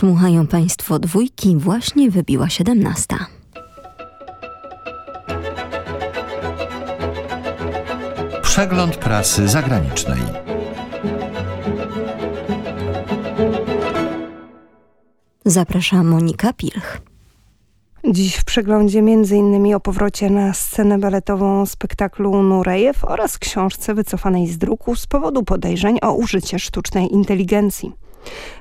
Słuchają Państwo dwójki, właśnie wybiła siedemnasta. Przegląd prasy zagranicznej. Zaprasza Monika Pilch. Dziś w przeglądzie m.in. o powrocie na scenę baletową spektaklu Nurejew oraz książce wycofanej z druku z powodu podejrzeń o użycie sztucznej inteligencji.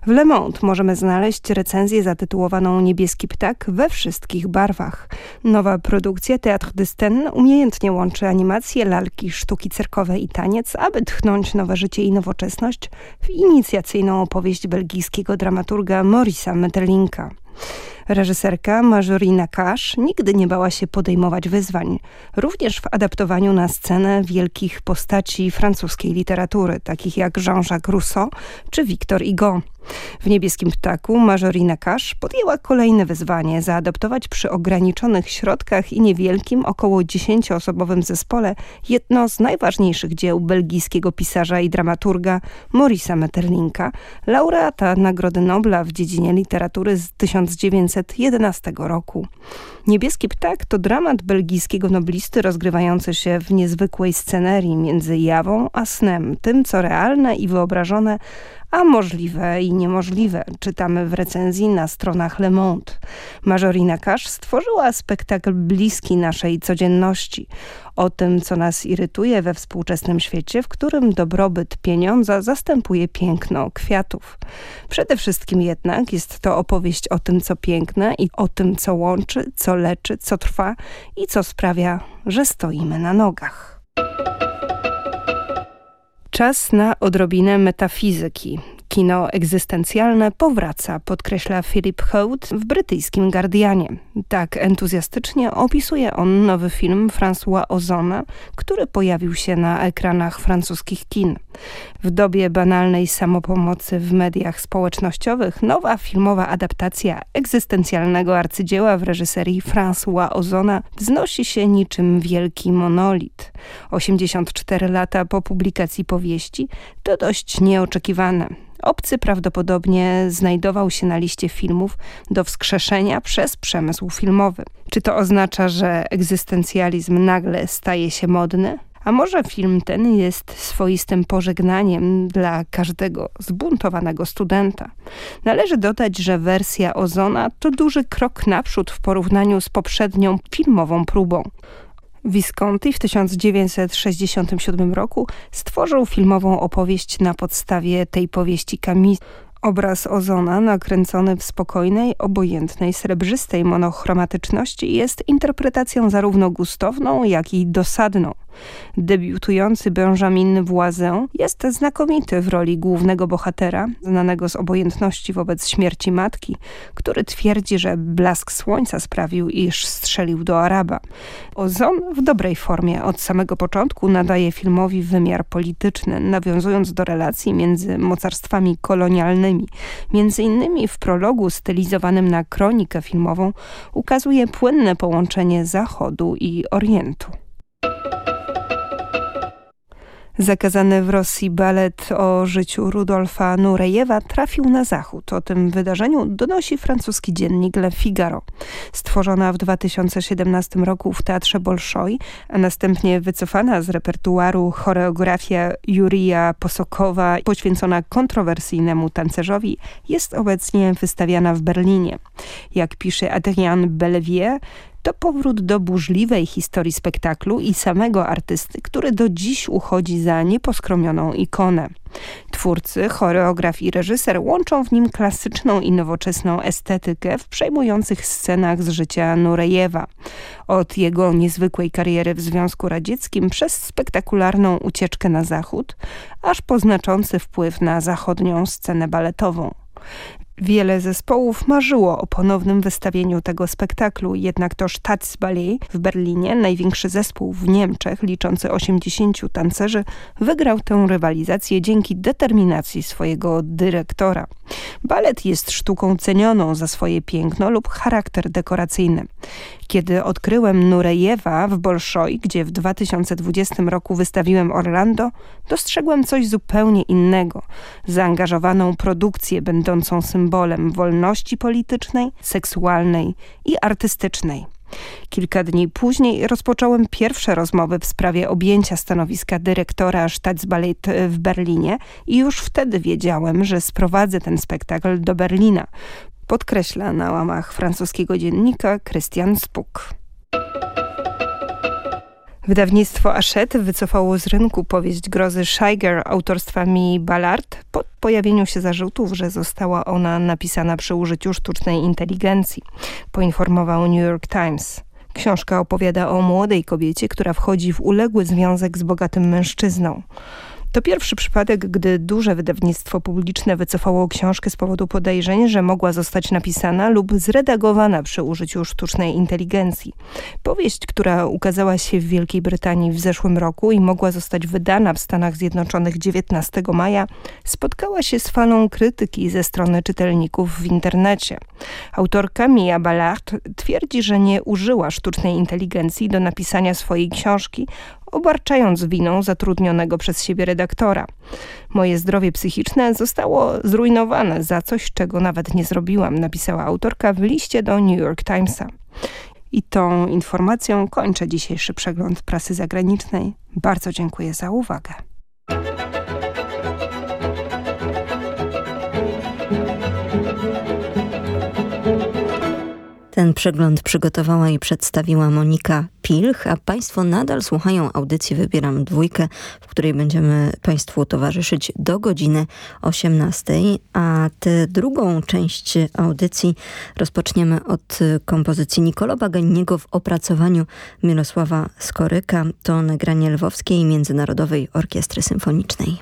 W Le Monde możemy znaleźć recenzję zatytułowaną Niebieski ptak we wszystkich barwach. Nowa produkcja Théâtre de Sten umiejętnie łączy animację, lalki, sztuki cyrkowe i taniec, aby tchnąć nowe życie i nowoczesność w inicjacyjną opowieść belgijskiego dramaturga Morisa Metterlinka. Reżyserka Majorina Cash nigdy nie bała się podejmować wyzwań, również w adaptowaniu na scenę wielkich postaci francuskiej literatury, takich jak Jean-Jacques Rousseau czy Victor Hugo. W Niebieskim Ptaku Majorina Cash podjęła kolejne wyzwanie zaadoptować przy ograniczonych środkach i niewielkim, około 10-osobowym zespole jedno z najważniejszych dzieł belgijskiego pisarza i dramaturga Morisa Metterlinka, laureata Nagrody Nobla w dziedzinie literatury z 1911 roku. Niebieski Ptak to dramat belgijskiego noblisty rozgrywający się w niezwykłej scenerii między jawą a snem, tym co realne i wyobrażone a możliwe i niemożliwe, czytamy w recenzji na stronach Le Monde. Majorina Cash stworzyła spektakl bliski naszej codzienności, o tym, co nas irytuje we współczesnym świecie, w którym dobrobyt pieniądza zastępuje piękno kwiatów. Przede wszystkim jednak jest to opowieść o tym, co piękne i o tym, co łączy, co leczy, co trwa i co sprawia, że stoimy na nogach. Czas na odrobinę metafizyki. Kino egzystencjalne powraca, podkreśla Philip Holt w brytyjskim Guardianie. Tak entuzjastycznie opisuje on nowy film François Ozona, który pojawił się na ekranach francuskich kin. W dobie banalnej samopomocy w mediach społecznościowych nowa filmowa adaptacja egzystencjalnego arcydzieła w reżyserii François Ozona wznosi się niczym wielki monolit. 84 lata po publikacji powieści to dość nieoczekiwane. Obcy prawdopodobnie znajdował się na liście filmów do wskrzeszenia przez przemysł filmowy. Czy to oznacza, że egzystencjalizm nagle staje się modny? A może film ten jest swoistym pożegnaniem dla każdego zbuntowanego studenta? Należy dodać, że wersja Ozona to duży krok naprzód w porównaniu z poprzednią filmową próbą. Visconti w 1967 roku stworzył filmową opowieść na podstawie tej powieści Camus. Obraz Ozona, nakręcony w spokojnej, obojętnej, srebrzystej monochromatyczności jest interpretacją zarówno gustowną, jak i dosadną. Debiutujący Benjamin Włazę jest znakomity w roli głównego bohatera, znanego z obojętności wobec śmierci matki, który twierdzi, że blask słońca sprawił, iż strzelił do Araba. Ozon w dobrej formie od samego początku nadaje filmowi wymiar polityczny, nawiązując do relacji między mocarstwami kolonialnymi. Między innymi w prologu stylizowanym na kronikę filmową ukazuje płynne połączenie Zachodu i Orientu. Zakazany w Rosji balet o życiu Rudolfa Nurejewa trafił na zachód. O tym wydarzeniu donosi francuski dziennik Le Figaro. Stworzona w 2017 roku w Teatrze Bolszoi, a następnie wycofana z repertuaru choreografia Jurija Posokowa poświęcona kontrowersyjnemu tancerzowi jest obecnie wystawiana w Berlinie. Jak pisze Adrien Bellevier, to powrót do burzliwej historii spektaklu i samego artysty, który do dziś uchodzi za nieposkromioną ikonę. Twórcy, choreograf i reżyser łączą w nim klasyczną i nowoczesną estetykę w przejmujących scenach z życia Nurejewa. Od jego niezwykłej kariery w Związku Radzieckim przez spektakularną ucieczkę na zachód, aż po znaczący wpływ na zachodnią scenę baletową. Wiele zespołów marzyło o ponownym wystawieniu tego spektaklu, jednak to Staatsballet w Berlinie, największy zespół w Niemczech, liczący 80 tancerzy, wygrał tę rywalizację dzięki determinacji swojego dyrektora. Balet jest sztuką cenioną za swoje piękno lub charakter dekoracyjny. Kiedy odkryłem Nurejewa w Bolszoi, gdzie w 2020 roku wystawiłem Orlando, dostrzegłem coś zupełnie innego. Zaangażowaną produkcję będącą symbolem wolności politycznej, seksualnej i artystycznej. Kilka dni później rozpocząłem pierwsze rozmowy w sprawie objęcia stanowiska dyrektora Staatsballet w Berlinie i już wtedy wiedziałem, że sprowadzę ten spektakl do Berlina. Podkreśla na łamach francuskiego dziennika Christian Spuk. Wydawnictwo Hachette wycofało z rynku powieść grozy Scheiger autorstwa Mi Ballard po pojawieniu się zarzutów, że została ona napisana przy użyciu sztucznej inteligencji, poinformował New York Times. Książka opowiada o młodej kobiecie, która wchodzi w uległy związek z bogatym mężczyzną. To pierwszy przypadek, gdy duże wydawnictwo publiczne wycofało książkę z powodu podejrzeń, że mogła zostać napisana lub zredagowana przy użyciu sztucznej inteligencji. Powieść, która ukazała się w Wielkiej Brytanii w zeszłym roku i mogła zostać wydana w Stanach Zjednoczonych 19 maja, spotkała się z falą krytyki ze strony czytelników w internecie. Autorka Mia Ballard twierdzi, że nie użyła sztucznej inteligencji do napisania swojej książki obarczając winą zatrudnionego przez siebie redaktora. Moje zdrowie psychiczne zostało zrujnowane za coś, czego nawet nie zrobiłam, napisała autorka w liście do New York Timesa. I tą informacją kończę dzisiejszy przegląd prasy zagranicznej. Bardzo dziękuję za uwagę. Ten przegląd przygotowała i przedstawiła Monika Pilch, a Państwo nadal słuchają audycji Wybieram Dwójkę, w której będziemy Państwu towarzyszyć do godziny 18, a tę drugą część audycji rozpoczniemy od kompozycji Nikola Baganiego w opracowaniu Mirosława Skoryka. To nagranie Lwowskiej Międzynarodowej Orkiestry Symfonicznej.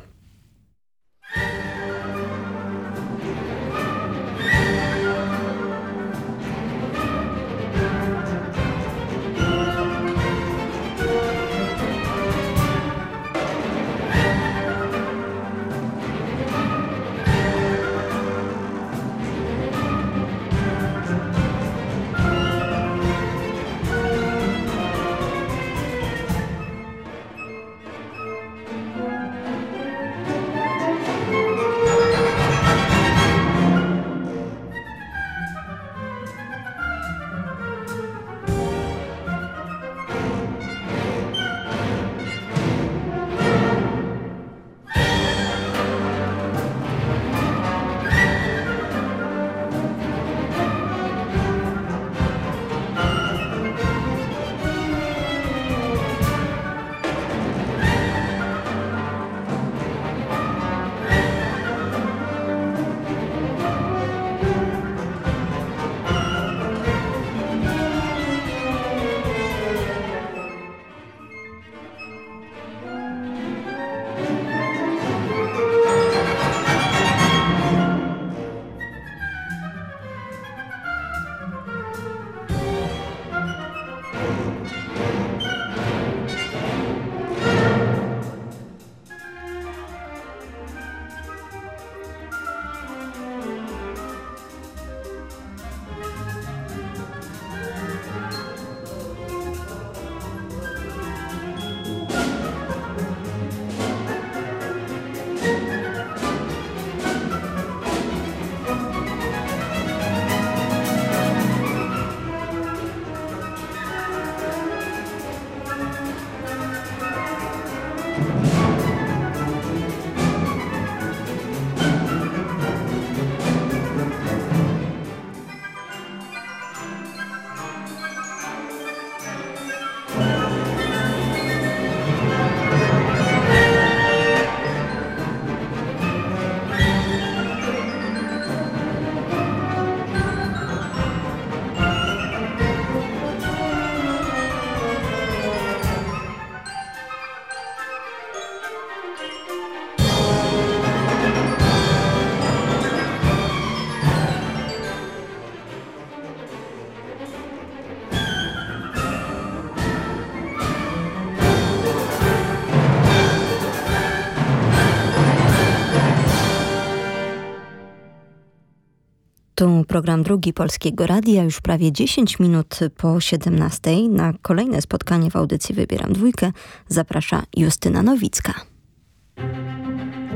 Tu program drugi Polskiego Radia, już prawie 10 minut po 17. Na kolejne spotkanie w audycji Wybieram Dwójkę zaprasza Justyna Nowicka.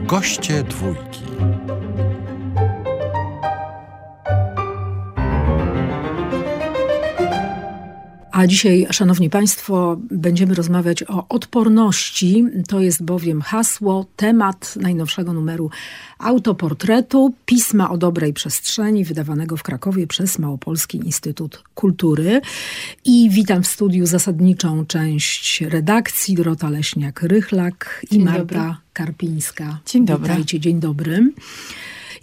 Goście dwójki. A dzisiaj, Szanowni Państwo, będziemy rozmawiać o odporności. To jest bowiem hasło, temat najnowszego numeru autoportretu Pisma o dobrej przestrzeni, wydawanego w Krakowie przez Małopolski Instytut Kultury. I witam w studiu zasadniczą część redakcji Dorota Leśniak-Rychlak i Marta Karpińska. Dzień dobry. Witajcie, dzień dobry.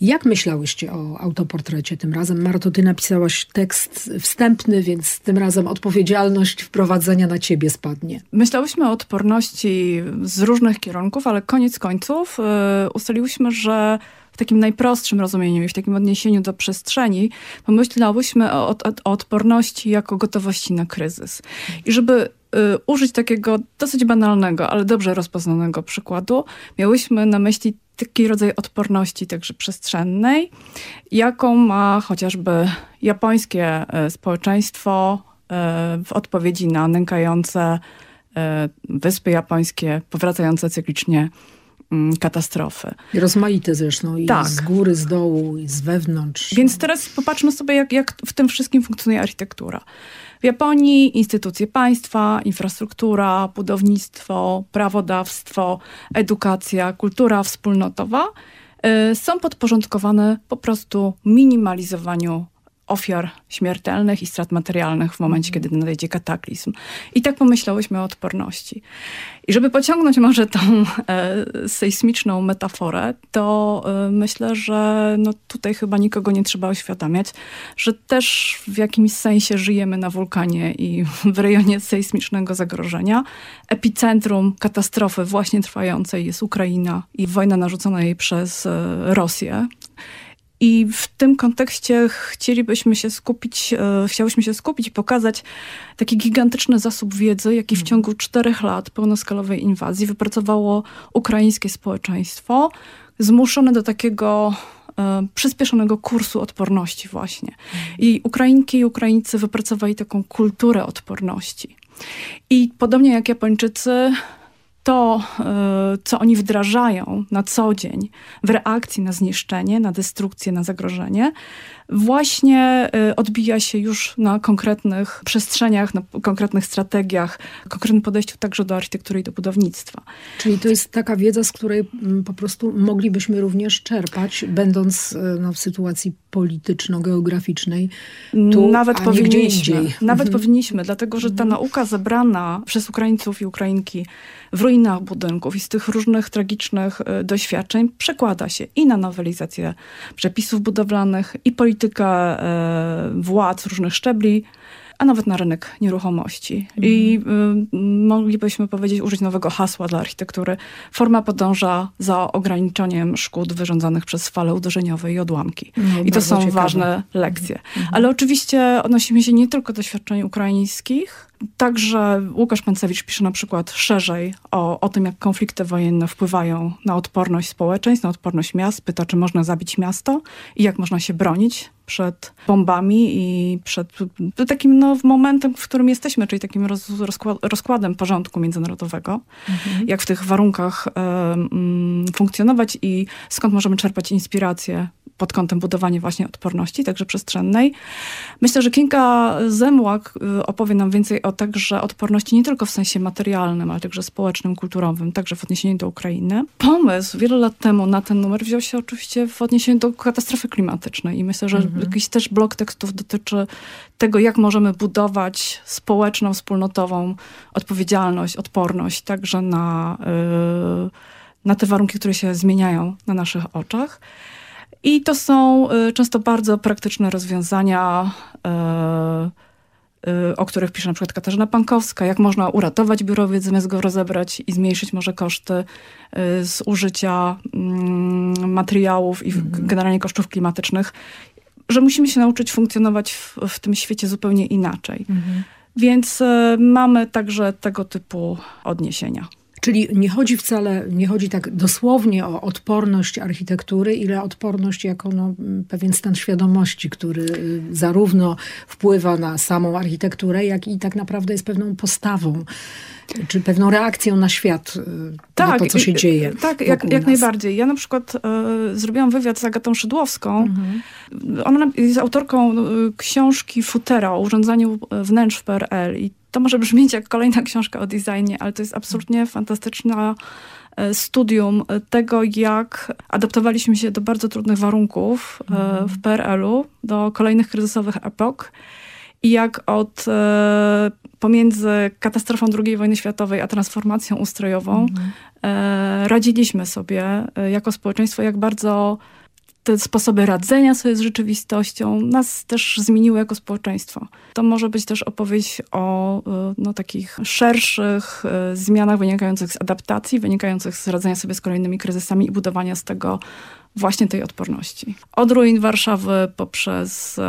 Jak myślałyście o autoportrecie tym razem? Marto, ty napisałaś tekst wstępny, więc tym razem odpowiedzialność wprowadzenia na ciebie spadnie. Myślałyśmy o odporności z różnych kierunków, ale koniec końców yy, ustaliłyśmy, że w takim najprostszym rozumieniu i w takim odniesieniu do przestrzeni pomyślałyśmy o, o, o odporności jako gotowości na kryzys. I żeby y, użyć takiego dosyć banalnego, ale dobrze rozpoznanego przykładu, miałyśmy na myśli taki rodzaj odporności także przestrzennej, jaką ma chociażby japońskie e, społeczeństwo e, w odpowiedzi na nękające e, wyspy japońskie, powracające cyklicznie katastrofy. I rozmaite zresztą, i Tak. z góry, z dołu, i z wewnątrz. Więc teraz popatrzmy sobie, jak, jak w tym wszystkim funkcjonuje architektura. W Japonii instytucje państwa, infrastruktura, budownictwo, prawodawstwo, edukacja, kultura wspólnotowa y, są podporządkowane po prostu minimalizowaniu ofiar śmiertelnych i strat materialnych w momencie, kiedy nadejdzie kataklizm. I tak pomyślałyśmy o odporności. I żeby pociągnąć może tą e, sejsmiczną metaforę, to e, myślę, że no, tutaj chyba nikogo nie trzeba oświadamiać, że też w jakimś sensie żyjemy na wulkanie i w rejonie sejsmicznego zagrożenia. Epicentrum katastrofy właśnie trwającej jest Ukraina i wojna narzucona jej przez e, Rosję. I w tym kontekście chcielibyśmy się skupić, e, chciałyśmy się skupić i pokazać taki gigantyczny zasób wiedzy, jaki w ciągu czterech lat pełnoskalowej inwazji wypracowało ukraińskie społeczeństwo, zmuszone do takiego e, przyspieszonego kursu odporności właśnie. I Ukrainki i Ukraińcy wypracowali taką kulturę odporności. I podobnie jak Japończycy, to, y, co oni wdrażają na co dzień w reakcji na zniszczenie, na destrukcję, na zagrożenie, właśnie y, odbija się już na konkretnych przestrzeniach, na konkretnych strategiach, konkretnym podejściu także do architektury i do budownictwa. Czyli to jest taka wiedza, z której mm, po prostu moglibyśmy również czerpać, będąc e, no, w sytuacji polityczno-geograficznej. Tu, Nawet powinniśmy. Nawet Mhm. powinniśmy, dlatego że ta nauka zebrana przez Ukraińców i Ukrainki w ruinach budynków i z tych różnych tragicznych y, doświadczeń przekłada się i na nowelizację przepisów budowlanych, i politykę y, władz różnych szczebli, a nawet na rynek nieruchomości. I y, moglibyśmy powiedzieć, użyć nowego hasła dla architektury. Forma podąża za ograniczeniem szkód wyrządzanych przez fale uderzeniowe i odłamki. No, I to są ciekawe. ważne lekcje. Ale oczywiście odnosimy się nie tylko do doświadczeń ukraińskich, także Łukasz Pancewicz pisze na przykład szerzej o, o tym, jak konflikty wojenne wpływają na odporność społeczeństw, na odporność miast. Pyta, czy można zabić miasto i jak można się bronić przed bombami i przed takim no, momentem, w którym jesteśmy, czyli takim roz, rozkład, rozkładem porządku międzynarodowego. Jak w tych warunkach e, mm, funkcjonować i skąd możemy czerpać inspirację pod kątem budowania właśnie odporności, także przestrzennej. Myślę, że Kinga Zemłak y, opowie nam więcej o także odporności nie tylko w sensie materialnym, ale także społecznym, kulturowym, także w odniesieniu do Ukrainy. Pomysł wiele lat temu na ten numer wziął się oczywiście w odniesieniu do katastrofy klimatycznej i myślę, że jakiś też blok tekstów dotyczy tego, jak możemy budować społeczną, wspólnotową odpowiedzialność, odporność także na, y, na te warunki, które się zmieniają na naszych oczach. I to są y, często bardzo praktyczne rozwiązania, y, y, o których pisze na przykład Katarzyna Pankowska. Jak można uratować biurowiec zamiast go rozebrać i zmniejszyć może koszty z użycia mm, materiałów i generalnie kosztów klimatycznych. Że musimy się nauczyć funkcjonować w, w tym świecie zupełnie inaczej. Więc y, mamy także tego typu odniesienia. Czyli nie chodzi wcale, nie chodzi tak dosłownie o odporność architektury, ile odporność jako no, pewien stan świadomości, który y, zarówno wpływa na samą architekturę, jak i tak naprawdę jest pewną postawą, czy pewną reakcją na świat, y, na to, co się i- dzieje. Tak, jak, jak najbardziej. Ja na przykład e, zrobiłam wywiad z Agatą Szydłowską. Ona nap- jest autorką książki Futera o urządzaniu wnętrz w PRL. I to może brzmieć jak kolejna książka o designie, ale to jest absolutnie fantastyczna e, studium e, tego, jak adaptowaliśmy się do bardzo trudnych warunków e, w PRL-u, do kolejnych kryzysowych epok. I jak od pomiędzy katastrofą II wojny światowej a transformacją ustrojową e, radziliśmy sobie jako społeczeństwo, jak bardzo te sposoby radzenia sobie z rzeczywistością nas też zmieniły jako społeczeństwo. To może być też opowieść o e, no, takich szerszych e, zmianach wynikających z adaptacji, wynikających z radzenia sobie z kolejnymi kryzysami i budowania z tego właśnie tej odporności. Od ruin Warszawy poprzez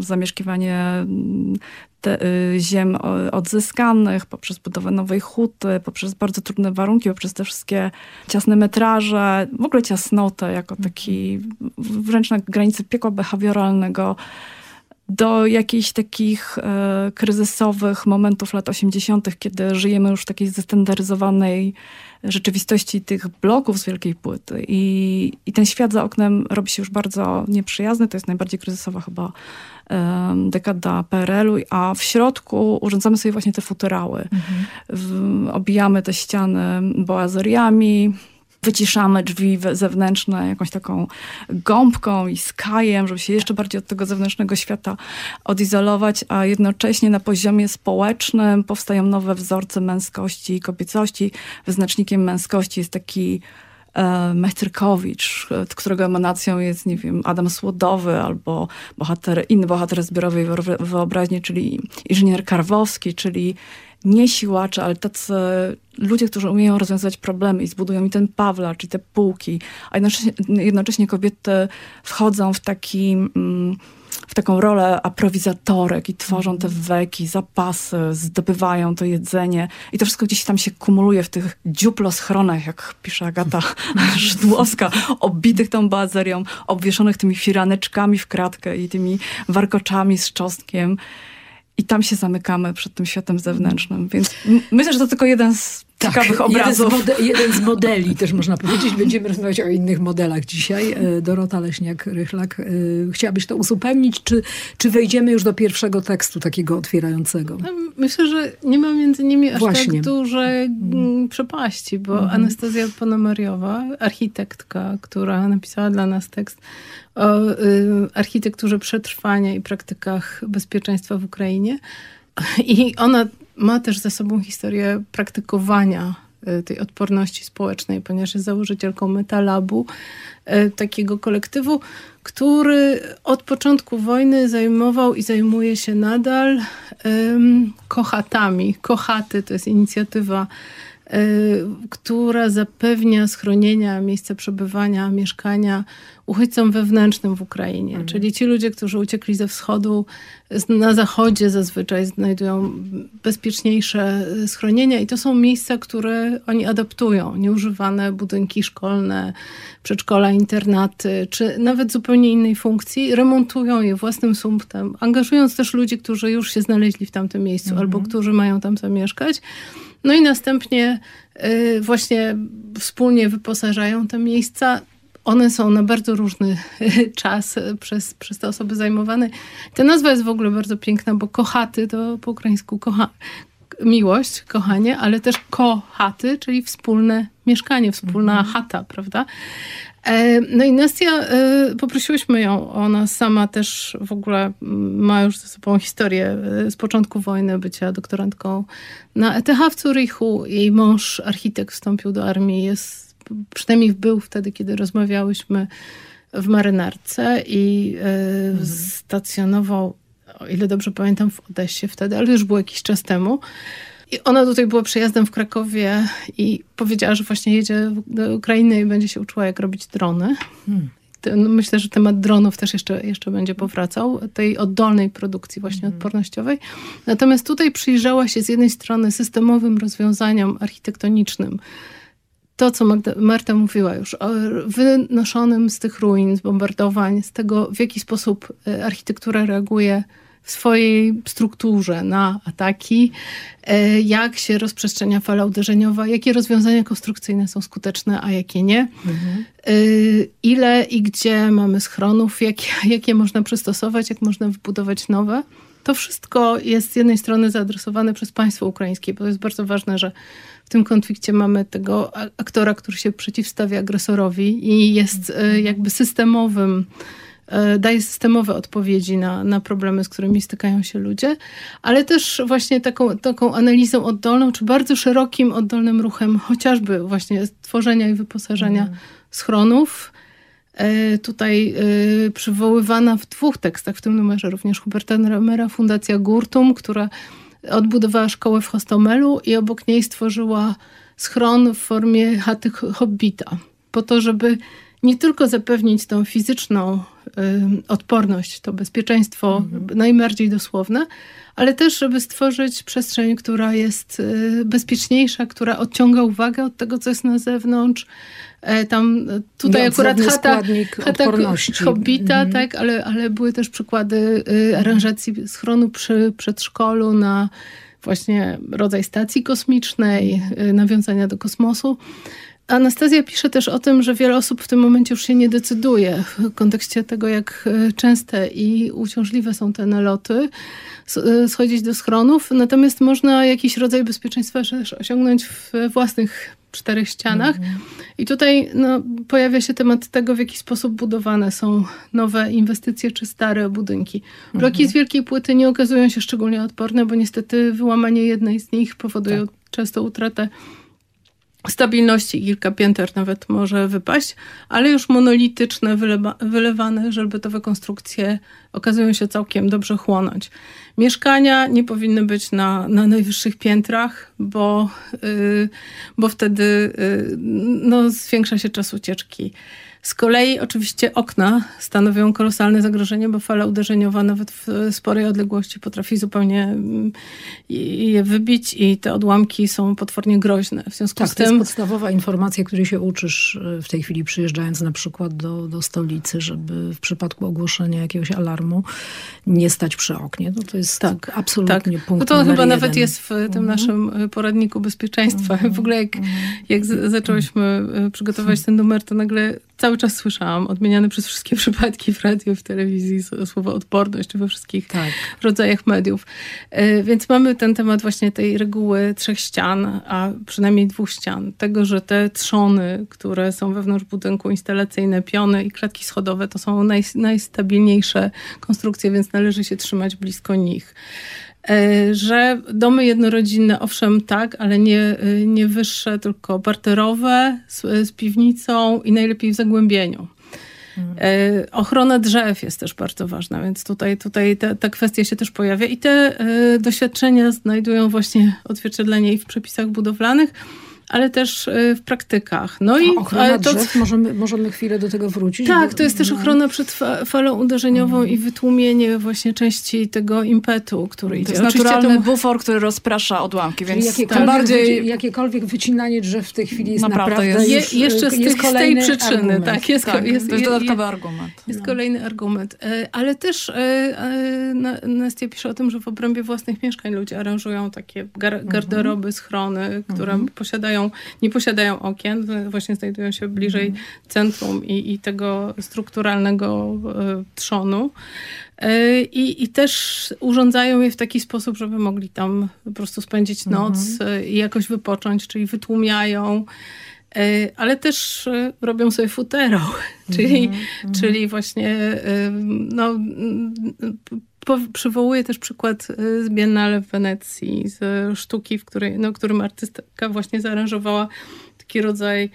zamieszkiwanie mm, te, y, ziem odzyskanych, poprzez budowę nowej huty, poprzez bardzo trudne warunki, poprzez te wszystkie ciasne metraże, w ogóle ciasnotę jako taki w- wręcz na granicy piekła behawioralnego, do jakichś takich e, kryzysowych momentów lat 80., kiedy żyjemy już w takiej zestandaryzowanej rzeczywistości tych bloków z wielkiej płyty. I, I ten świat za oknem robi się już bardzo nieprzyjazny. To jest najbardziej kryzysowa chyba em, dekada PRL-u, a w środku urządzamy sobie właśnie te futurały. W, obijamy te ściany boazeriami, wyciszamy drzwi zewnętrzne jakąś taką gąbką i skajem, żeby się jeszcze bardziej od tego zewnętrznego świata odizolować, a jednocześnie na poziomie społecznym powstają nowe wzorce męskości i kobiecości. Wyznacznikiem męskości jest taki e, Mechtrykowicz, e, którego emanacją jest, nie wiem, Adam Słodowy albo bohater, inny bohater zbiorowej wyob- wyobraźni, czyli inżynier Karwowski, czyli nie siłacze, ale tacy ludzie, którzy umieją rozwiązywać problemy i zbudują mi ten Pawla, czyli te półki, a jednocześnie, jednocześnie kobiety wchodzą w taki... Mm, w taką rolę aprowizatorek i tworzą te weki, zapasy, zdobywają to jedzenie i to wszystko gdzieś tam się kumuluje w tych dziuploschronach, jak pisze Agata Szydłowska, obitych tą bazerią, obwieszonych tymi firaneczkami w kratkę i tymi warkoczami z czosnkiem. I tam się zamykamy przed tym światem zewnętrznym. Więc myślę, że to tylko jeden z ciekawych obrazów. Tak, Jeden z, mode, jeden z modeli też można powiedzieć. Będziemy rozmawiać o innych modelach dzisiaj. E, Dorota Leśniak-Rychlak. e, Chciałabyś to uzupełnić, czy, czy wejdziemy już do pierwszego tekstu takiego otwierającego? No, Myślę, że nie ma między nimi aż Właśnie. tak dużej mm, przepaści, bo Anastazja Ponomariowa, architektka, która napisała dla nas tekst o y, architekturze przetrwania i praktykach bezpieczeństwa w Ukrainie. I ona ma też za sobą historię praktykowania y, tej odporności społecznej, ponieważ jest założycielką Metalabu, y, takiego kolektywu, który od początku wojny zajmował i zajmuje się nadal ym, kochatami. Kochaty to jest inicjatywa, która zapewnia schronienia, miejsce przebywania, mieszkania uchodźcom wewnętrznym w Ukrainie. Czyli ci ludzie, którzy uciekli ze wschodu, na zachodzie zazwyczaj znajdują bezpieczniejsze y, schronienia i to są miejsca, które oni adaptują. Nieużywane budynki szkolne, przedszkola, internaty, czy nawet zupełnie innej funkcji, remontują je własnym sumptem, angażując też ludzi, którzy już się znaleźli w tamtym miejscu albo którzy mają tam zamieszkać. No i następnie y, właśnie wspólnie wyposażają te miejsca. One są na bardzo różny czas y, przez, przez te osoby zajmowane. Ta nazwa jest w ogóle bardzo piękna, bo kochaty to po ukraińsku kocha, miłość, kochanie, ale też kochaty, czyli wspólne mieszkanie, wspólna chata, prawda? E, No i Nastia, e, poprosiłyśmy ją, ona sama też w ogóle ma już ze sobą historię e, z początku wojny bycia doktorantką na ETH w Zurichu. Jej mąż, architekt, wstąpił do armii, jest, przynajmniej był wtedy, kiedy rozmawiałyśmy w marynarce i e, stacjonował, o ile dobrze pamiętam, w Odessie wtedy, ale już było jakiś czas temu. I ona tutaj była przejazdem w Krakowie i powiedziała, że właśnie jedzie do Ukrainy i będzie się uczyła, jak robić drony. Hmm. no myślę, że temat dronów też jeszcze, jeszcze będzie powracał, tej oddolnej produkcji właśnie odpornościowej. Natomiast tutaj przyjrzała się z jednej strony systemowym rozwiązaniom architektonicznym, to, co Magda, Marta mówiła już, o wynoszonym z tych ruin, z bombardowań, z tego, w jaki sposób e, architektura reaguje w swojej strukturze na ataki, e, jak się rozprzestrzenia fala uderzeniowa, jakie rozwiązania konstrukcyjne są skuteczne, a jakie nie, mhm. ile i gdzie mamy schronów, jakie, jakie można przystosować, jak można wybudować nowe. To wszystko jest z jednej strony zaadresowane przez państwo ukraińskie, bo to jest bardzo ważne, że w tym konflikcie mamy tego aktora, który się przeciwstawia agresorowi i jest e, jakby systemowym, e, daje systemowe odpowiedzi na, na problemy, z którymi stykają się ludzie, ale też właśnie taką, taką analizą oddolną, czy bardzo szerokim oddolnym ruchem, chociażby właśnie tworzenia i wyposażenia mm. schronów. E, tutaj przywoływana w dwóch tekstach, w tym numerze również Huberta Remera, Fundacja Gurtum, która odbudowała szkołę w Hostomelu i obok niej stworzyła schron w formie chaty hobbita. Po to, żeby nie tylko zapewnić tą fizyczną odporność, to bezpieczeństwo mhm. najbardziej dosłowne, ale też, żeby stworzyć przestrzeń, która jest y, bezpieczniejsza, która odciąga uwagę od tego, co jest na zewnątrz. E, tam e, tutaj akurat chata, chata Hobbita, mhm. tak, ale, ale były też przykłady y, aranżacji schronu przy przedszkolu na właśnie rodzaj stacji kosmicznej, y, nawiązania do kosmosu. Anastazja pisze też o tym, że wiele osób w tym momencie już się nie decyduje w kontekście tego, jak y, częste i uciążliwe są te naloty, schodzić do schronów. Natomiast można jakiś rodzaj bezpieczeństwa też osiągnąć w własnych czterech ścianach. Mhm. I tutaj no, pojawia się temat tego, w jaki sposób budowane są nowe inwestycje czy stare budynki. Bloki mhm. z wielkiej płyty nie okazują się szczególnie odporne, bo niestety wyłamanie jednej z nich powoduje tak. często utratę stabilności kilka pięter nawet może wypaść, ale już monolityczne, wylewa, wylewane żelbetowe konstrukcje okazują się całkiem dobrze chłonąć. Mieszkania nie powinny być na, na najwyższych piętrach, bo, yy, bo wtedy yy, no, zwiększa się czas ucieczki. Z kolei oczywiście okna stanowią kolosalne zagrożenie, bo fala uderzeniowa nawet w sporej odległości potrafi zupełnie mm, je wybić i te odłamki są potwornie groźne. W związku tak, z tym... to jest podstawowa informacja, której się uczysz e, w tej chwili przyjeżdżając na przykład do, do stolicy, żeby w przypadku ogłoszenia jakiegoś alarmu nie stać przy oknie. No to jest tak, absolutnie tak. punkt no to chyba jeden. nawet jest w tym mhm. naszym e, poradniku bezpieczeństwa. Mhm. W ogóle jak, mhm. jak zaczęłyśmy e, przygotować ten numer, to nagle cały czas słyszałam, odmieniane przez wszystkie przypadki w radiu, w telewizji, słowo odporność we wszystkich tak. rodzajach mediów. E, więc mamy ten temat właśnie tej reguły trzech ścian, a przynajmniej dwóch ścian. Tego, że te trzony, które są wewnątrz budynku, instalacyjne, piony i klatki schodowe, to są naj, najstabilniejsze konstrukcje, więc należy się trzymać blisko nich. E, że domy jednorodzinne, owszem tak, ale nie, e, nie wyższe, tylko parterowe z, z piwnicą i najlepiej w zagłębieniu. E, ochrona drzew jest też bardzo ważna, więc tutaj, tutaj ta, ta kwestia się też pojawia i te doświadczenia znajdują właśnie odzwierciedlenie i w przepisach budowlanych, ale też y, w praktykach. No i ochrona to, drzew, możemy, możemy chwilę do tego wrócić. Tak, to jest też no. ochrona przed falą uderzeniową mm. i wytłumienie właśnie części tego impetu, który to idzie. To jest naturalny to... bufor, który rozprasza odłamki, więc jakiekolwiek, bardziej... jakiekolwiek wycinanie drzew w tej chwili jest naprawdę, naprawdę jest, już, jeszcze z, jest tej, z tej przyczyny. Argument. Tak, jest, tak, jest, to jest dodatkowy argument. Jest no. kolejny argument. E, ale też e, Nastia pisze o tym, że w obrębie własnych mieszkań ludzie aranżują takie gar garderoby, schrony, które mm -hmm. posiadają posiadają, nie posiadają okien, właśnie znajdują się bliżej mhm. centrum i, i tego strukturalnego e, trzonu. E, I, I też urządzają je w taki sposób, żeby mogli tam po prostu spędzić noc mhm. i jakoś wypocząć, czyli wytłumiają ale też robią sobie futero, czyli, mm czyli właśnie no, przywołuję też przykład z Biennale w Wenecji, z sztuki, w której, no, którym artystka właśnie zaaranżowała taki rodzaj e,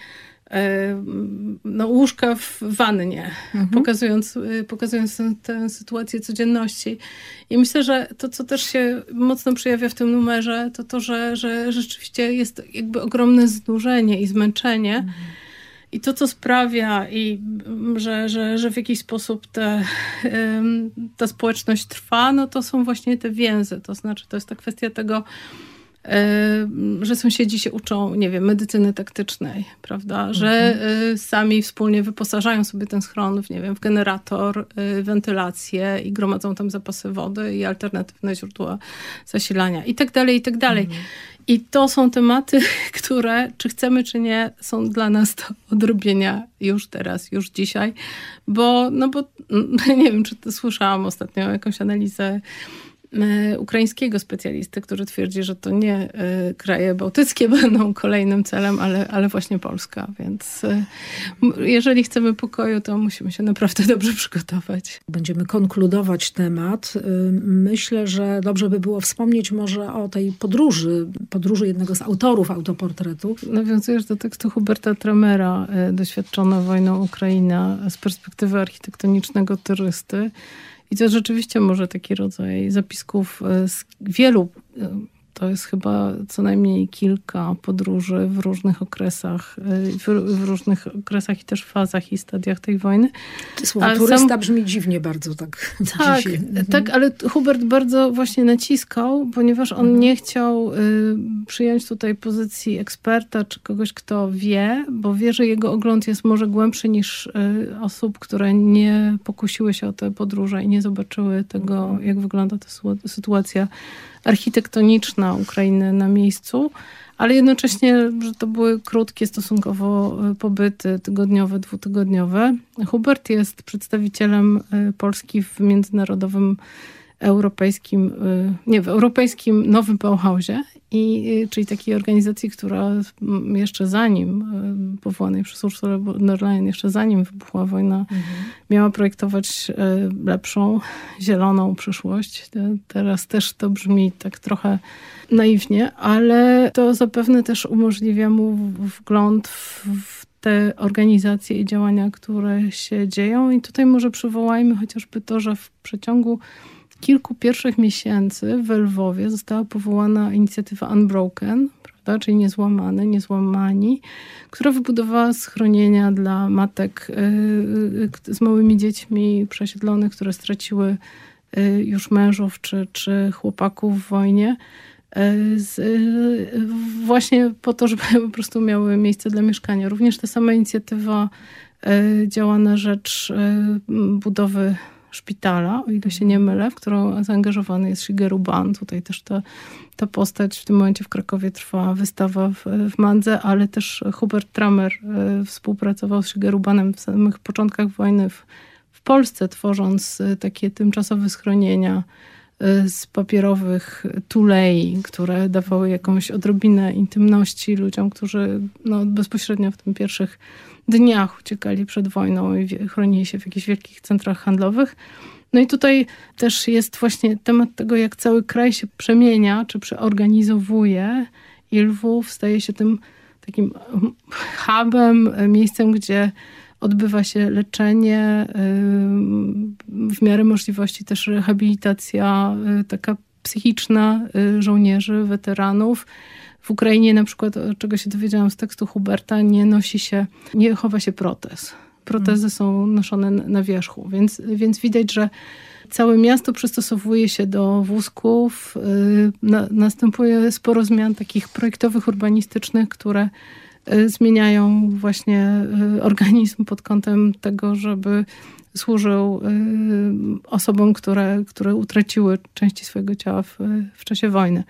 no, łóżka w wannie, mhm. pokazując, y, pokazując tę sytuację codzienności. I myślę, że to, co też się mocno przejawia w tym numerze, to to, że, że rzeczywiście jest jakby ogromne znużenie i zmęczenie. Mhm I to, co sprawia, i, że, że, że w jakiś sposób te, ta społeczność trwa, no to są właśnie te więzy. To znaczy, to jest ta kwestia tego, że sąsiedzi się uczą, nie wiem, medycyny taktycznej, prawda? Że mhm. sami wspólnie wyposażają sobie ten schron w, nie wiem, w generator, y, wentylację i gromadzą tam zapasy wody i alternatywne źródła zasilania i tak dalej, i tak dalej. Mhm. I to są tematy, które, czy chcemy, czy nie, są dla nas do odrobienia już teraz, już dzisiaj, bo, no bo, nie wiem, czy słyszałam ostatnio jakąś analizę ukraińskiego specjalisty, który twierdzi, że to nie e, kraje bałtyckie będą kolejnym celem, ale, ale właśnie Polska. Więc e, jeżeli chcemy pokoju, to musimy się naprawdę dobrze przygotować. Będziemy konkludować temat. Myślę, że dobrze by było wspomnieć może o tej podróży, podróży jednego z autorów autoportretu. Nawiązujesz do tekstu Huberta Tremera, doświadczona wojną Ukraina z perspektywy architektonicznego turysty. I to rzeczywiście może taki rodzaj zapisków e, z wielu e, to jest chyba co najmniej kilka podróży w różnych okresach, y, w, różnych okresach i też fazach i stadiach tej wojny. Słowo ale turysta sam... brzmi dziwnie bardzo tak. Tak, dzisiaj. tak, ale Hubert bardzo właśnie naciskał, ponieważ on mhm. nie chciał y, przyjąć tutaj pozycji eksperta czy kogoś, kto wie, bo wie, że jego ogląd jest może głębszy niż y, osób, które nie pokusiły się o te podróże i nie zobaczyły tego, mhm. jak wygląda ta sytuacja architektoniczna Ukrainy na miejscu, ale jednocześnie, że to były krótkie stosunkowo e, pobyty tygodniowe, dwutygodniowe. Hubert jest przedstawicielem e, Polski w międzynarodowym europejskim, y, nie, w europejskim Nowym Bauhausie, i, y, czyli takiej organizacji, która jeszcze zanim, y, powołanej przez Ursula von der Leyen, jeszcze zanim wybuchła wojna, mhm. miała projektować lepszą, zieloną przyszłość. Teraz też to brzmi tak trochę naiwnie, ale to zapewne też umożliwia mu wgląd w, w te organizacje i działania, które się dzieją. I tutaj może przywołajmy chociażby to, że w przeciągu kilku pierwszych miesięcy w Lwowie została powołana inicjatywa Unbroken, prawda, czyli niezłamane, niezłamani, która wybudowała schronienia dla matek y, y, z małymi dziećmi przesiedlonych, które straciły y, już mężów czy, czy chłopaków w wojnie. Z, właśnie po to, żeby po prostu miały miejsce dla mieszkania. Również ta sama inicjatywa działa na rzecz budowy szpitala, o ile się nie mylę, w którą zaangażowany jest Shigeru Ban. Tutaj też ta, ta postać w tym momencie w Krakowie trwa wystawa w, w Mandze, ale też Hubert Tramer e, współpracował z Shigeru Banem w samych początkach wojny w, w Polsce, tworząc e, takie tymczasowe schronienia e, z papierowych tulei, które dawały jakąś odrobinę intymności ludziom, którzy no, bezpośrednio w tym pierwszych dniach uciekali przed wojną i chronili się w jakichś wielkich centrach handlowych. No i tutaj też jest właśnie temat tego, jak cały kraj się przemienia, czy przeorganizowuje i Lwów staje się tym takim hubem, miejscem, gdzie odbywa się leczenie, w miarę możliwości też rehabilitacja y, taka psychiczna y, żołnierzy, weteranów. W Ukrainie na przykład, czego się dowiedziałam z tekstu Huberta, nie nosi się, nie chowa się protez. Protezy hmm. są noszone na wierzchu, więc, więc widać, że całe miasto przystosowuje się do wózków. Y, na, następuje sporo zmian takich projektowych, urbanistycznych, które y, zmieniają właśnie y, organizm pod kątem tego, żeby służył osobom, które, które utraciły części swojego ciała w, w czasie wojny.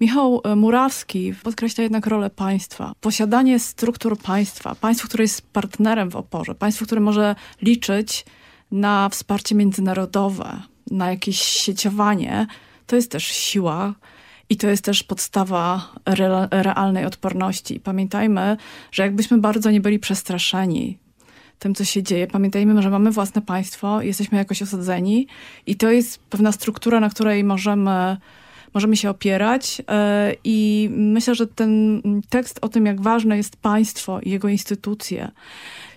Michał e, Murawski podkreśla jednak rolę państwa. Posiadanie struktur państwa, państwo, które jest partnerem w oporze, państwo, które może liczyć na wsparcie międzynarodowe, na jakieś sieciowanie, to jest też siła, i to jest też podstawa re realnej odporności. Pamiętajmy, że jakbyśmy bardzo nie byli przestraszeni tym, co się dzieje, pamiętajmy, że mamy własne państwo, jesteśmy jakoś osadzeni i to jest pewna struktura, na której możemy możemy się opierać e, i myślę, że ten tekst o tym, jak ważne jest państwo i jego instytucje,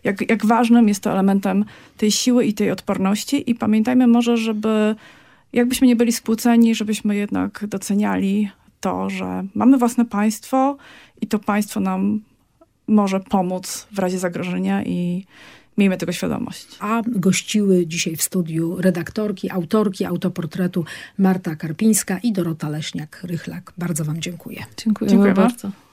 jak, jak ważnym jest to elementem tej siły i tej odporności. I pamiętajmy może, żeby jakbyśmy nie byli skłóceni, żebyśmy jednak doceniali to, że mamy własne państwo i to państwo nam może pomóc w razie zagrożenia i miejmy tego świadomość. A gościły dzisiaj w studiu redaktorki, autorki autoportretu Marta Karpińska i Dorota Leśniak-Rychlak. Bardzo wam dziękuję. Dziękuję, Dziękuję bardzo. To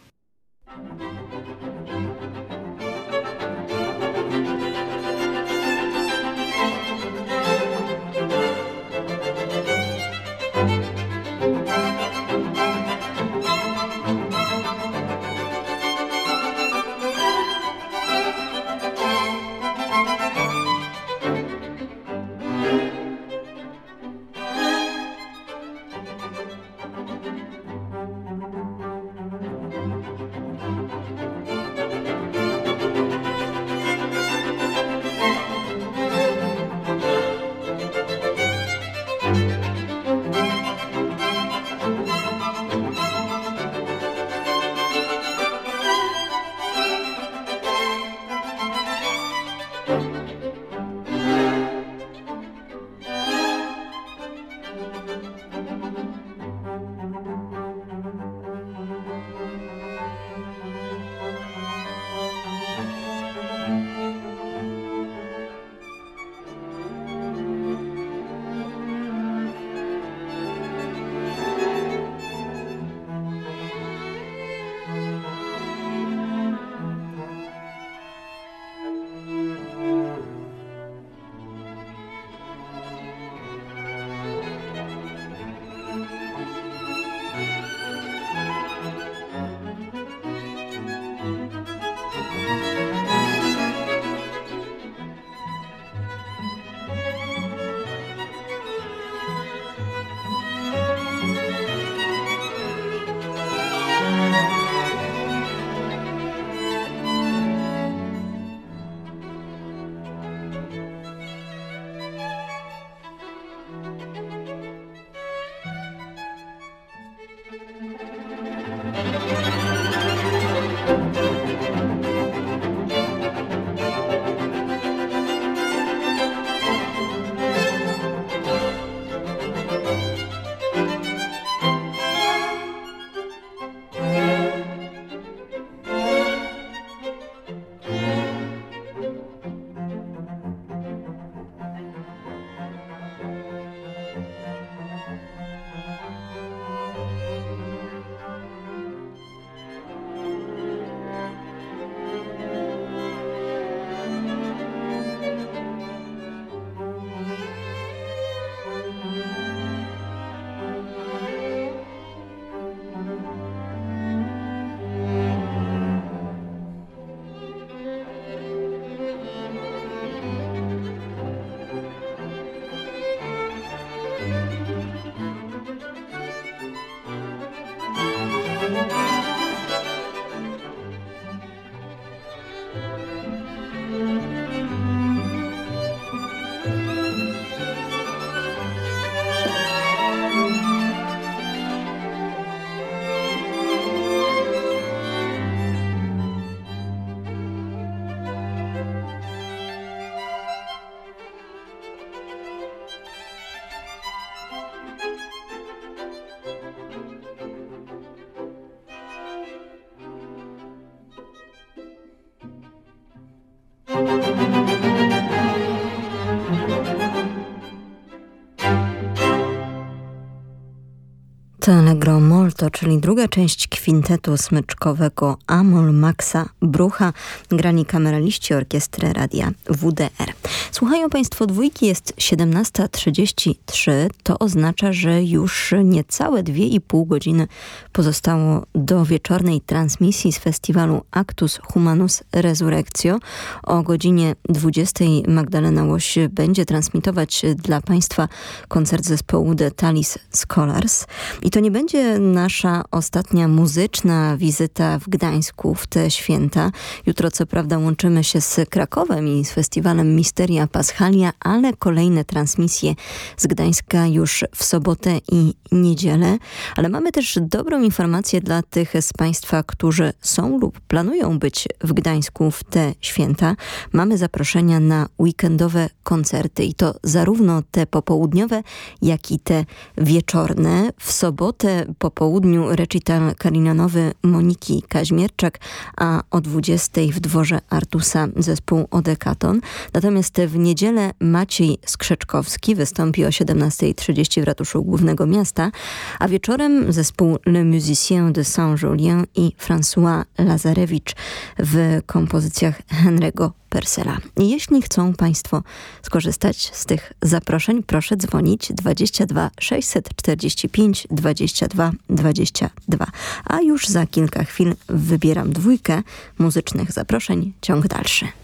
czyli druga część kwintetu smyczkowego Amol Maxa Brucha, grani kameraliści orkiestry radia WDR. Słuchają Państwo dwójki, jest 17.33, to oznacza, że już niecałe 2,5 godziny pozostało do wieczornej transmisji z festiwalu Actus Humanus Resurrectio. O godzinie 20 Magdalena Łoś będzie transmitować dla Państwa koncert zespołu The Talis Scholars. I to nie będzie nasza ostatnia muzyczna wizyta w Gdańsku w te święta. Jutro co prawda łączymy się z Krakowem i z festiwalem Misteria Paschalia, ale kolejne transmisje z Gdańska już w sobotę i niedzielę. Ale mamy też dobrą informację dla tych z Państwa, którzy są lub planują być w Gdańsku w te święta. Mamy zaproszenia na weekendowe koncerty i to zarówno te popołudniowe, jak i te wieczorne w sobotę po południu recital karinonowy Moniki Kaźmierczak, a o 20 w dworze Artusa zespół Odekaton. Natomiast w niedzielę Maciej Skrzeczkowski wystąpi o 17.30 w ratuszu Głównego Miasta, a wieczorem zespół Le Musicien de Saint-Julien i François Lazarewicz w kompozycjach Henry'ego Persela. Jeśli chcą Państwo skorzystać z tych zaproszeń, proszę dzwonić 22 645 22 22. A już za kilka chwil wybieram dwójkę muzycznych zaproszeń. Ciąg dalszy.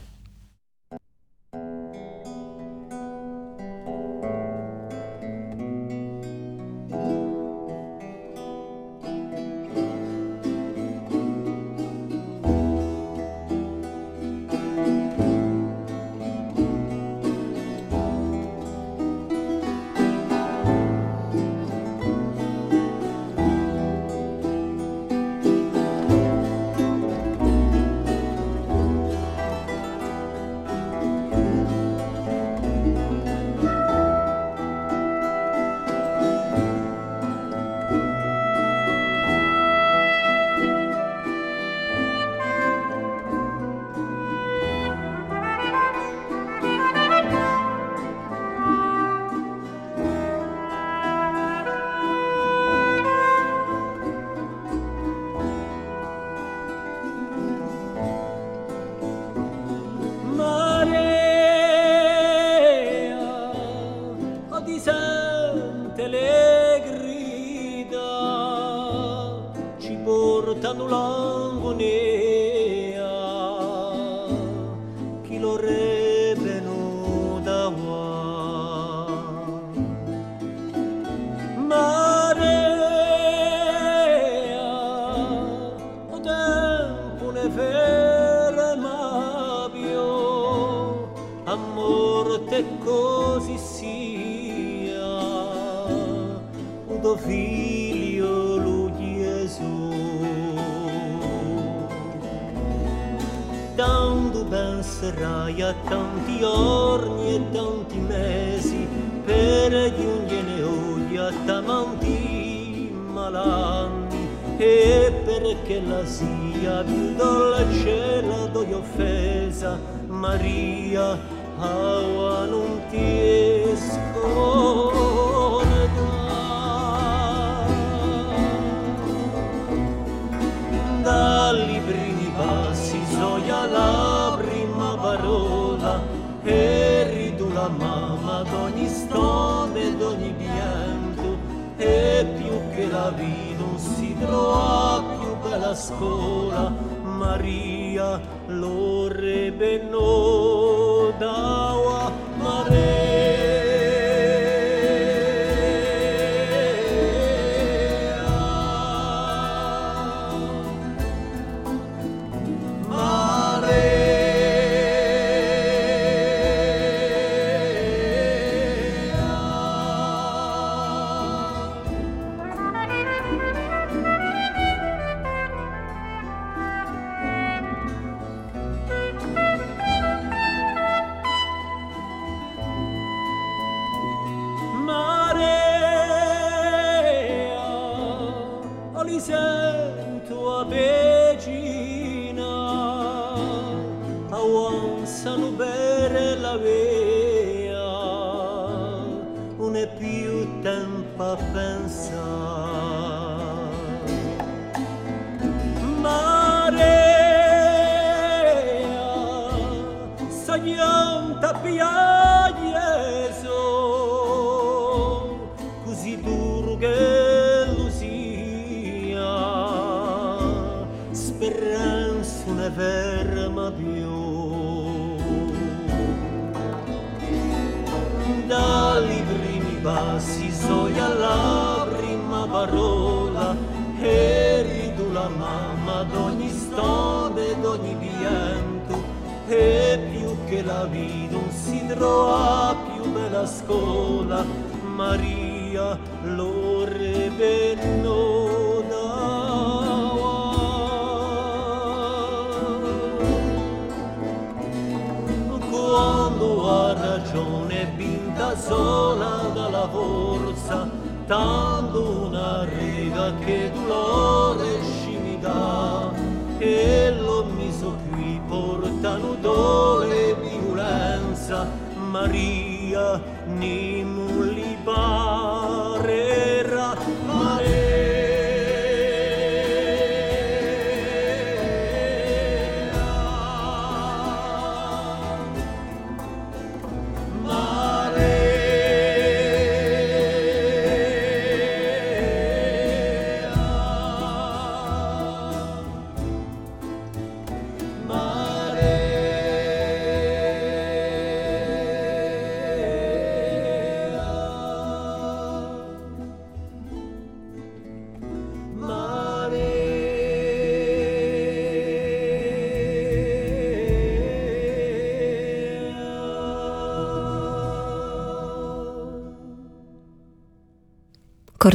Maria, nimul iba.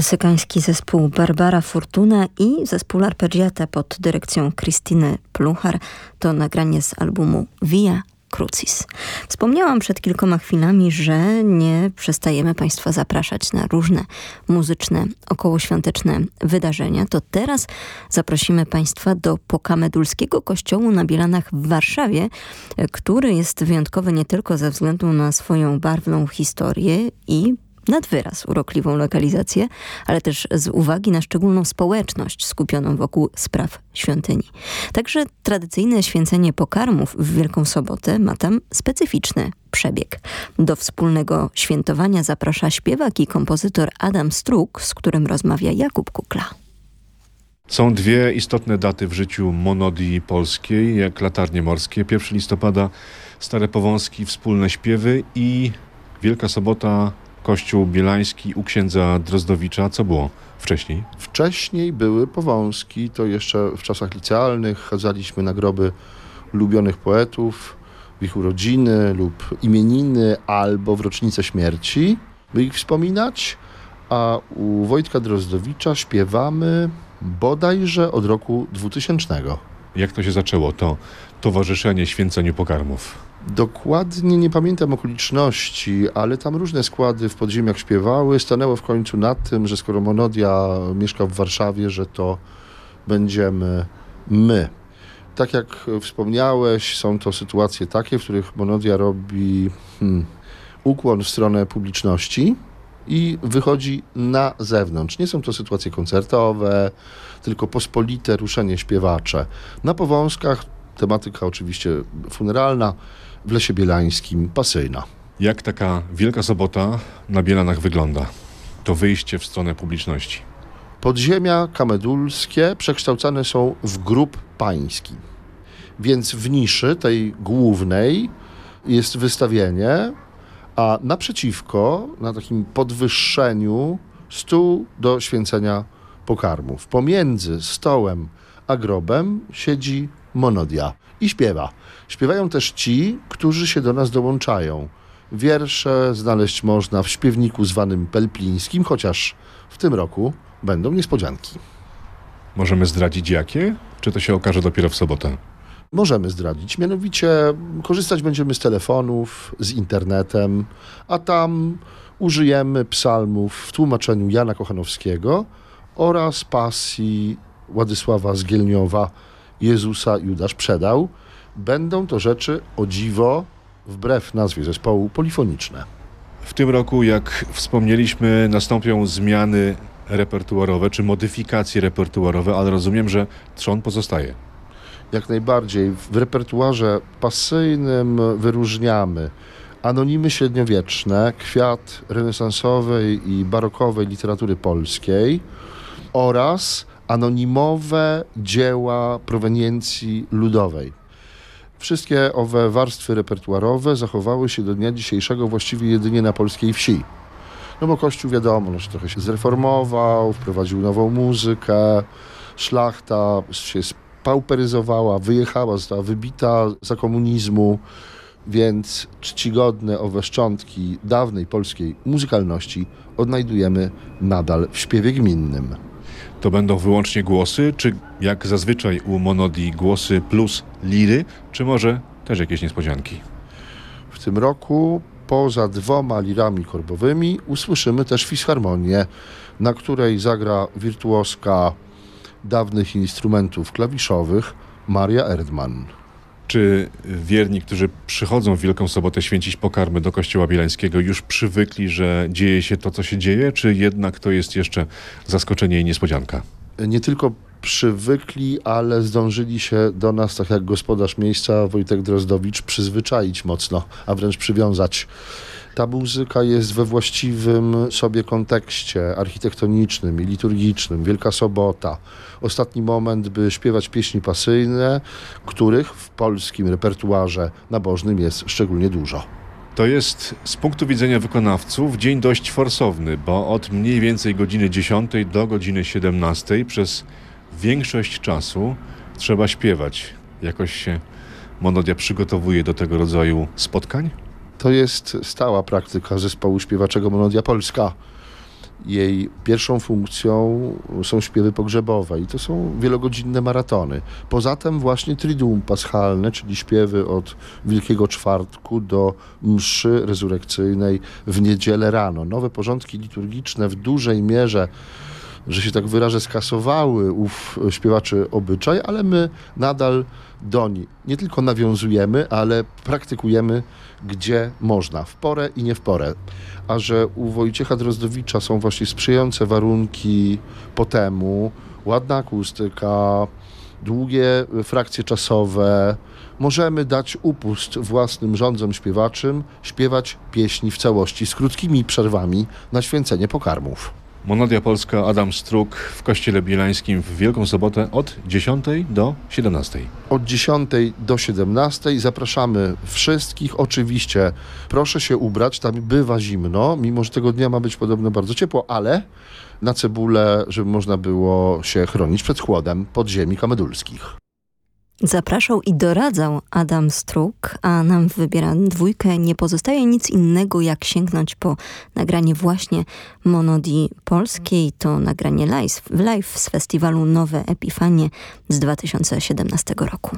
Korsykański zespół Barbara Fortuna i zespół Arpeggiata pod dyrekcją Krystyny Pluchar to nagranie z albumu Via Crucis. Wspomniałam przed kilkoma chwilami, że nie przestajemy Państwa zapraszać na różne muzyczne, okołoświąteczne wydarzenia. To teraz zaprosimy Państwa do Pokamedulskiego Kościołu na Bielanach w Warszawie, który jest wyjątkowy nie tylko ze względu na swoją barwną historię i nad wyraz urokliwą lokalizację, ale też z uwagi na szczególną społeczność skupioną wokół spraw świątyni. Także tradycyjne święcenie pokarmów w Wielką Sobotę ma tam specyficzny przebieg. Do wspólnego świętowania zaprasza śpiewak i kompozytor Adam Struk, z którym rozmawia Jakub Kukla. Są dwie istotne daty w życiu monodii polskiej, jak latarnie morskie. 1 listopada Stare Powązki, wspólne śpiewy i Wielka Sobota Kościół Bielański u księdza Drozdowicza. Co było wcześniej? Wcześniej były powązki, to jeszcze w czasach licealnych chadzaliśmy na groby ulubionych poetów, w ich urodziny lub imieniny, albo w rocznicę śmierci, by ich wspominać. A u Wojtka Drozdowicza śpiewamy bodajże od roku 2000. Jak to się zaczęło, to towarzyszenie święceniu pokarmów? Dokładnie nie pamiętam okoliczności, ale tam różne składy w podziemiach śpiewały. Stanęło w końcu na tym, że skoro Monodia mieszka w Warszawie, że to będziemy my. Tak jak wspomniałeś, są to sytuacje takie, w których Monodia robi hmm, ukłon w stronę publiczności i wychodzi na zewnątrz. Nie są to sytuacje koncertowe, tylko pospolite ruszenie śpiewacze. Na powązkach tematyka oczywiście funeralna, w Lesie Bielańskim pasyjna. Jak taka Wielka Sobota na Bielanach wygląda? To wyjście w stronę publiczności. Podziemia kamedulskie przekształcane są w grup pański. Więc w niszy tej głównej jest wystawienie, a naprzeciwko, na takim podwyższeniu, stół do święcenia pokarmów. Pomiędzy stołem a grobem siedzi monodia i śpiewa. Śpiewają też ci, którzy się do nas dołączają. Wiersze znaleźć można w śpiewniku zwanym Pelplińskim, chociaż w tym roku będą niespodzianki. Możemy zdradzić jakie? Czy to się okaże dopiero w sobotę? Możemy zdradzić. Mianowicie korzystać będziemy z telefonów, z internetem, a tam użyjemy psalmów w tłumaczeniu Jana Kochanowskiego oraz pasji Władysława Zgielniowa Jezusa Judasz przedał. Będą to rzeczy o dziwo, wbrew nazwie zespołu, polifoniczne. W tym roku, jak wspomnieliśmy, nastąpią zmiany repertuarowe czy modyfikacje repertuarowe, ale rozumiem, że trzon pozostaje. Jak najbardziej. W repertuarze pasyjnym wyróżniamy anonimy średniowieczne, kwiat renesansowej i barokowej literatury polskiej oraz anonimowe dzieła proweniencji ludowej. Wszystkie owe warstwy repertuarowe zachowały się do dnia dzisiejszego właściwie jedynie na polskiej wsi. No bo Kościół wiadomo, no, że trochę się zreformował, wprowadził nową muzykę, szlachta się spauperyzowała, wyjechała, została wybita za komunizmu, więc czcigodne owe szczątki dawnej polskiej muzykalności odnajdujemy nadal w śpiewie gminnym to będą wyłącznie głosy, czy jak zazwyczaj u Monodii głosy plus liry, czy może też jakieś niespodzianki? W tym roku poza dwoma lirami korbowymi usłyszymy też fisharmonię, na której zagra wirtuoska dawnych instrumentów klawiszowych Maria Erdmann. Czy wierni, którzy przychodzą w Wielką Sobotę święcić pokarmy do Kościoła Bielańskiego, już przywykli, że dzieje się to, co się dzieje, czy jednak to jest jeszcze zaskoczenie i niespodzianka? Nie tylko przywykli, ale zdążyli się do nas, tak jak gospodarz miejsca Wojtek Drozdowicz, przyzwyczaić mocno, a wręcz przywiązać. Ta muzyka jest we właściwym sobie kontekście architektonicznym i liturgicznym. Wielka Sobota. Ostatni moment, by śpiewać pieśni pasyjne, których w polskim repertuarze nabożnym jest szczególnie dużo. To jest z punktu widzenia wykonawców dzień dość forsowny, bo od mniej więcej godziny 10 do godziny 17 przez większość czasu trzeba śpiewać. Jakoś się Monodia przygotowuje do tego rodzaju spotkań? To jest stała praktyka zespołu śpiewaczego Monodia Polska. Jej pierwszą funkcją są śpiewy pogrzebowe i to są wielogodzinne maratony. Poza tym właśnie Triduum Paschalne, czyli śpiewy od Wielkiego Czwartku do mszy rezurekcyjnej w niedzielę rano. Nowe porządki liturgiczne w dużej mierze że się tak wyrażę, skasowały ów śpiewaczy obyczaj, ale my nadal doń nie tylko nawiązujemy, ale praktykujemy gdzie można, w porę i nie w porę. A że u Wojciecha Drozdowicza są właśnie sprzyjające warunki potemu, ładna akustyka, długie frakcje czasowe, możemy dać upust własnym rządzom śpiewaczym, śpiewać pieśni w całości z krótkimi przerwami na święcenie pokarmów. Monodia Polska, Adam Struk w Kościele Bielańskim w Wielką Sobotę od 10 do 17. Od 10 do 17 zapraszamy wszystkich. Oczywiście proszę się ubrać, tam bywa zimno, mimo że tego dnia ma być podobno bardzo ciepło, ale na cebulę, żeby można było się chronić przed chłodem podziemi kamedulskich. Zapraszał i doradzał Adam Struk, a nam w Wybieram Dwójkę nie pozostaje nic innego jak sięgnąć po nagranie właśnie Monodii Polskiej. To nagranie live, live z festiwalu Nowe Epifanie z 2017 roku.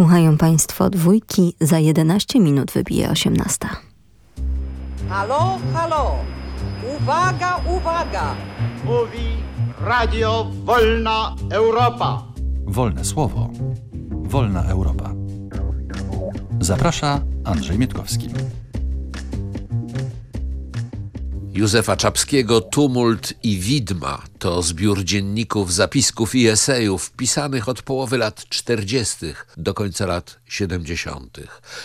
Słuchają Państwo dwójki, za 11 minut wybije 18. Halo, halo! Uwaga, uwaga! Mówi Radio Wolna Europa. Wolne słowo. Wolna Europa. Zaprasza Andrzej Mietkowski. Józefa Czapskiego Tumult i Widma to zbiór dzienników, zapisków i esejów pisanych od połowy lat 40. do końca lat 70.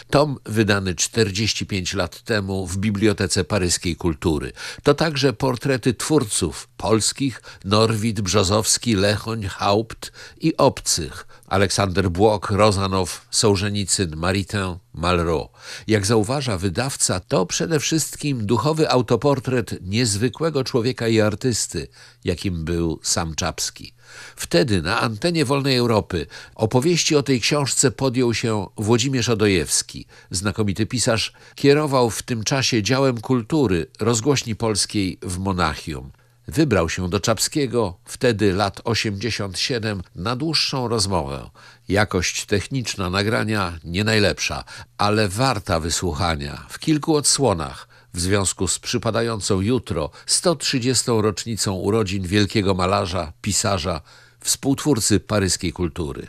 Tom wydany 45 lat temu w Bibliotece Paryskiej Kultury. To także portrety twórców polskich, Norwid Brzozowski, Lechoń, Haupt i obcych, Aleksander Błok, Rozanow, Sołżenicyn, Maritain, Malraux. Jak zauważa wydawca, to przede wszystkim duchowy autoportret niezwykłego człowieka i artysty, jakim był sam Czapski. Wtedy na antenie Wolnej Europy opowieści o tej książce podjął się Włodzimierz Odojewski. Znakomity pisarz kierował w tym czasie działem kultury rozgłośni polskiej w Monachium. Wybrał się do Czapskiego, wtedy lat 87, na dłuższą rozmowę. Jakość techniczna nagrania nie najlepsza, ale warta wysłuchania w kilku odsłonach w związku z przypadającą jutro 130. rocznicą urodzin wielkiego malarza, pisarza, współtwórcy paryskiej kultury.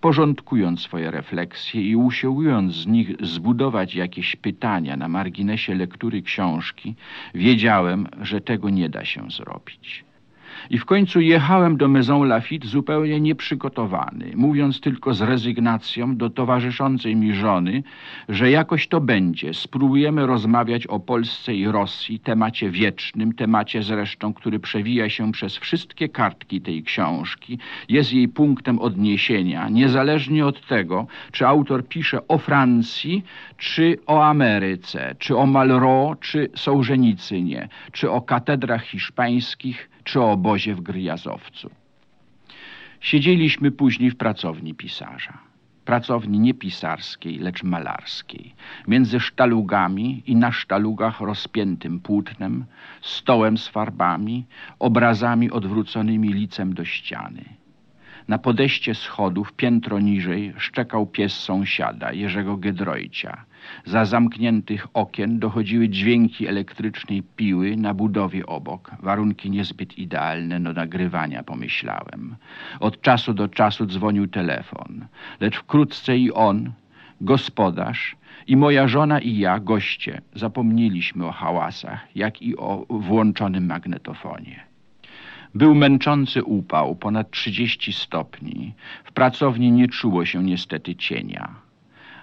Porządkując swoje refleksje i usiłując z nich zbudować jakieś pytania na marginesie lektury książki, wiedziałem, że tego nie da się zrobić. I w końcu jechałem do Maison Lafitte zupełnie nieprzygotowany, mówiąc tylko z rezygnacją do towarzyszącej mi żony, że jakoś to będzie. Spróbujemy rozmawiać o Polsce i Rosji, temacie wiecznym, temacie zresztą, który przewija się przez wszystkie kartki tej książki, jest jej punktem odniesienia, niezależnie od tego, czy autor pisze o Francji, czy o Ameryce, czy o Malraux, czy Sołżenicynie, czy o katedrach hiszpańskich, czy obozie w Gryjazowcu. Siedzieliśmy później w pracowni pisarza. Pracowni nie pisarskiej, lecz malarskiej. Między sztalugami i na sztalugach rozpiętym płótnem, stołem z farbami, obrazami odwróconymi licem do ściany. Na podejście schodów, piętro niżej, szczekał pies sąsiada, Jerzego Gedrojcia. Za zamkniętych okien dochodziły dźwięki elektrycznej piły na budowie obok. Warunki niezbyt idealne do nagrywania, pomyślałem. Od czasu do czasu dzwonił telefon, lecz wkrótce i on, gospodarz, i moja żona i ja, goście, zapomnieliśmy o hałasach, jak i o włączonym magnetofonie. Był męczący upał, ponad 30 stopni. W pracowni nie czuło się niestety cienia.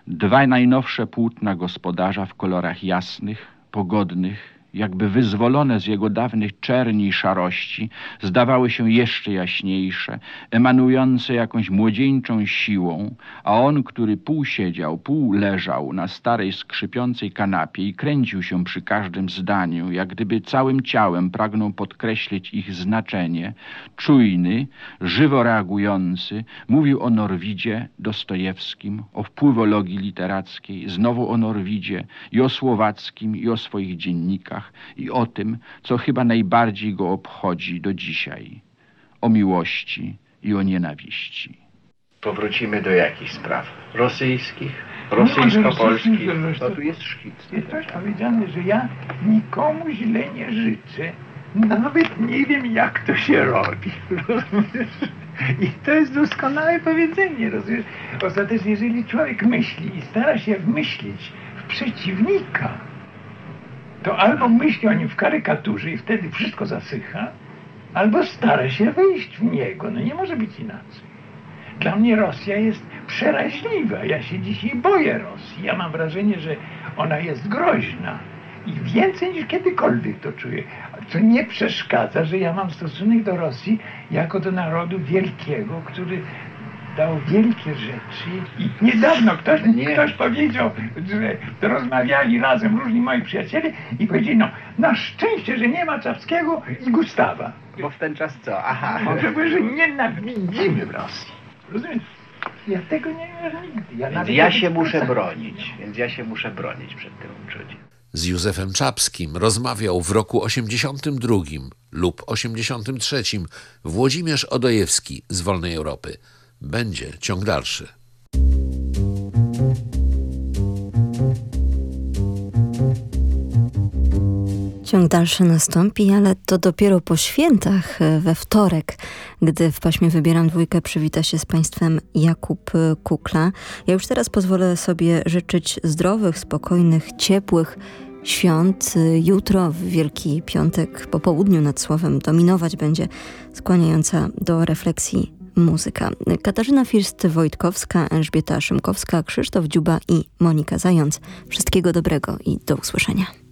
Dwa najnowsze płótna gospodarza w kolorach jasnych, pogodnych, jakby wyzwolone z jego dawnych czerni i szarości, zdawały się jeszcze jaśniejsze, emanujące jakąś młodzieńczą siłą, a on, który pół siedział, pół leżał na starej skrzypiącej kanapie i kręcił się przy każdym zdaniu, jak gdyby całym ciałem pragnął podkreślić ich znaczenie, czujny, żywo reagujący, mówił o Norwidzie, Dostojewskim, o wpływologii literackiej, znowu o Norwidzie i o Słowackim i o swoich dziennikach, i o tym, co chyba najbardziej go obchodzi do dzisiaj o miłości i o nienawiści. Powrócimy do jakichś spraw rosyjskich, rosyjsko-polskich. No tu jest szkic. Jest też powiedziane, że ja nikomu źle nie życzę. Nawet nie wiem, jak to się robi. Rozumiesz? I to jest doskonałe powiedzenie, rozumiesz? Ostatecznie, jeżeli człowiek myśli i stara się wmyślić w przeciwnika, to albo myśli o nim w karykaturze i wtedy wszystko zasycha, albo stara się wejść w niego. No nie może być inaczej. Dla mnie Rosja jest przeraźliwa. Ja się dzisiaj boję Rosji. Ja mam wrażenie, że ona jest groźna. I więcej niż kiedykolwiek to czuję. Co nie przeszkadza, że ja mam stosunek do Rosji jako do narodu wielkiego, który dał wielkie rzeczy. I niedawno ktoś, ktoś powiedział, że rozmawiali razem różni moi przyjaciele i powiedzieli, no na szczęście, że nie ma Czapskiego i Gustawa. Bo w ten czas co? Aha. Może by, że nienawidzimy w Rosji. Rozumiesz? Ja tego nie wiem nigdy. Ja Więc ja się muszę tak- bronić. Więc ja się muszę bronić przed tym uczuciem. Z Józefem Czapskim rozmawiał w roku 82 lub 83 Włodzimierz Odojewski z Wolnej Europy będzie ciąg dalszy. Ciąg dalszy nastąpi, ale to dopiero po świętach, e, we wtorek, gdy w paśmie Wybieram Dwójkę przywita się z Państwem Jakub e, Kukla. Ja już teraz pozwolę sobie życzyć zdrowych, spokojnych, ciepłych świąt. E, Jutro w Wielki Piątek po południu nad Słowem dominować będzie skłaniająca do refleksji muzyka. Katarzyna First-Wojtkowska, Elżbieta Szymkowska, Krzysztof Dziuba i Monika Zając. Wszystkiego dobrego i do usłyszenia.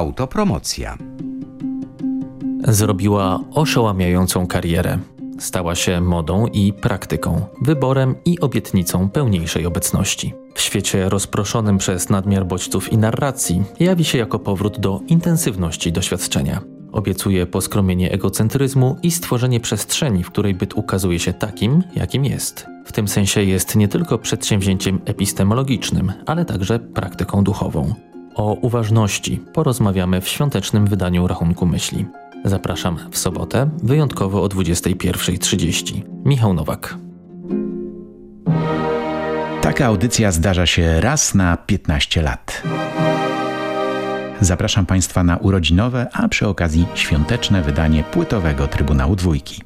Autopromocja. Zrobiła oszałamiającą karierę. Stała się modą i praktyką, wyborem i obietnicą pełniejszej obecności. W świecie rozproszonym przez nadmiar bodźców i narracji jawi się jako powrót do intensywności doświadczenia. Obiecuje poskromienie egocentryzmu i stworzenie przestrzeni, w której byt ukazuje się takim, jakim jest. W tym sensie jest nie tylko przedsięwzięciem epistemologicznym, ale także praktyką duchową. O uważności porozmawiamy w świątecznym wydaniu Rachunku Myśli. Zapraszam w sobotę, wyjątkowo o 21.30. Michał Nowak. Taka audycja zdarza się raz na 15 lat. Zapraszam Państwa na urodzinowe, a przy okazji świąteczne wydanie płytowego Trybunału Dwójki.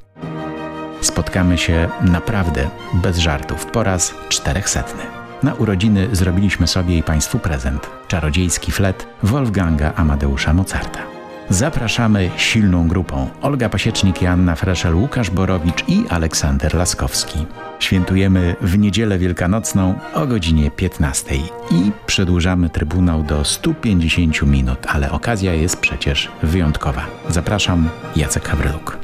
Spotkamy się naprawdę bez żartów po raz czterechsetny. Na urodziny zrobiliśmy sobie i Państwu prezent. Czarodziejski flet Wolfganga Amadeusza Mozarta. Zapraszamy silną grupą. Olga Pasiecznik, Joanna Freszel, Łukasz Borowicz i Aleksander Laskowski. Świętujemy w niedzielę wielkanocną o godzinie 15 i przedłużamy Trybunał do 150 minut, ale okazja jest przecież wyjątkowa. Zapraszam, Jacek Hawryluk.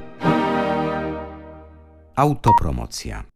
Autopromocja.